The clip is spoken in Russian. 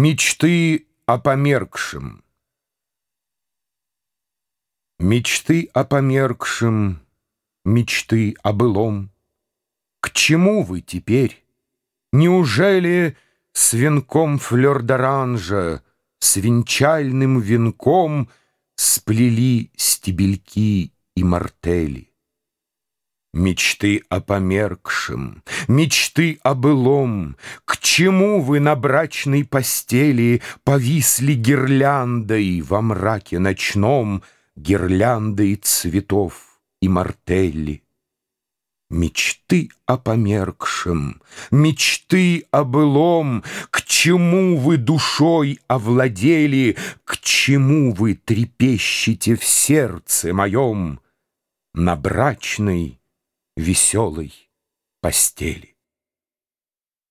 Мечты о померкшем Мечты о померкшем, мечты о былом. К чему вы теперь? Неужели с венком флёр-д'оранжа, С венчальным венком Сплели стебельки и мартели? Мечты о померкшем, мечты о былом, К чему вы на брачной постели Повисли гирляндой во мраке ночном, Гирляндой цветов и мартелли? Мечты о померкшем, мечты о былом, К чему вы душой овладели, К чему вы трепещете в сердце моем? На брачной веселой постели.